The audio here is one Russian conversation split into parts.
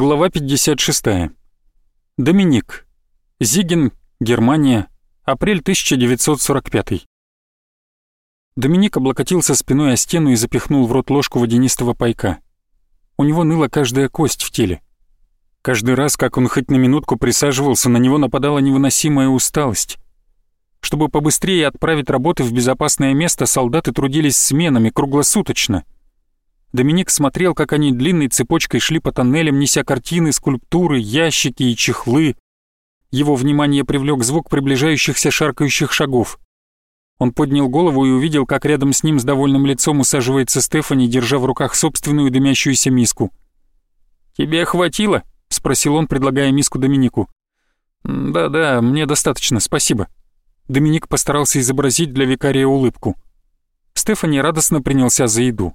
Глава 56. Доминик. Зиген, Германия. Апрель 1945. Доминик облокотился спиной о стену и запихнул в рот ложку водянистого пайка. У него ныла каждая кость в теле. Каждый раз, как он хоть на минутку присаживался, на него нападала невыносимая усталость. Чтобы побыстрее отправить работы в безопасное место, солдаты трудились сменами, круглосуточно. Доминик смотрел, как они длинной цепочкой шли по тоннелям, неся картины, скульптуры, ящики и чехлы. Его внимание привлек звук приближающихся шаркающих шагов. Он поднял голову и увидел, как рядом с ним с довольным лицом усаживается Стефани, держа в руках собственную дымящуюся миску. «Тебе хватило?» — спросил он, предлагая миску Доминику. «Да-да, мне достаточно, спасибо». Доминик постарался изобразить для викария улыбку. Стефани радостно принялся за еду.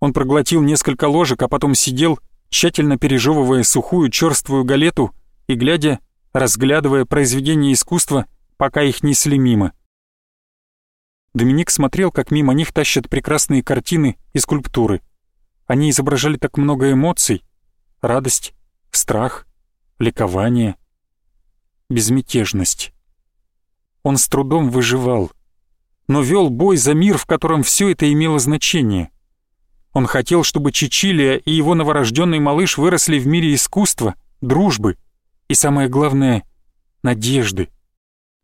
Он проглотил несколько ложек, а потом сидел, тщательно пережевывая сухую черствую галету и глядя, разглядывая произведения искусства, пока их несли мимо. Доминик смотрел, как мимо них тащат прекрасные картины и скульптуры. Они изображали так много эмоций. Радость, страх, ликование, безмятежность. Он с трудом выживал, но вел бой за мир, в котором все это имело значение. Он хотел, чтобы Чичилия и его новорожденный малыш выросли в мире искусства, дружбы и, самое главное, надежды.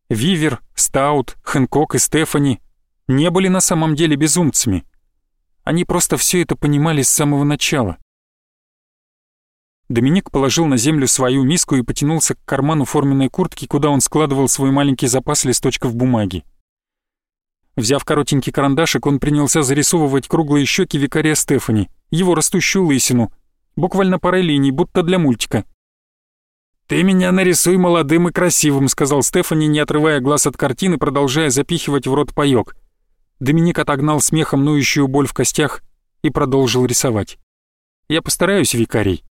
Вивер, Стаут, Хэнкок и Стефани не были на самом деле безумцами. Они просто все это понимали с самого начала. Доминик положил на землю свою миску и потянулся к карману форменной куртки, куда он складывал свой маленький запас листочков бумаги. Взяв коротенький карандашик, он принялся зарисовывать круглые щеки викария Стефани, его растущую лысину, буквально парой линий, будто для мультика. «Ты меня нарисуй молодым и красивым», — сказал Стефани, не отрывая глаз от картины, продолжая запихивать в рот паёк. Доминик отогнал смехом ноющую боль в костях и продолжил рисовать. «Я постараюсь, викарий.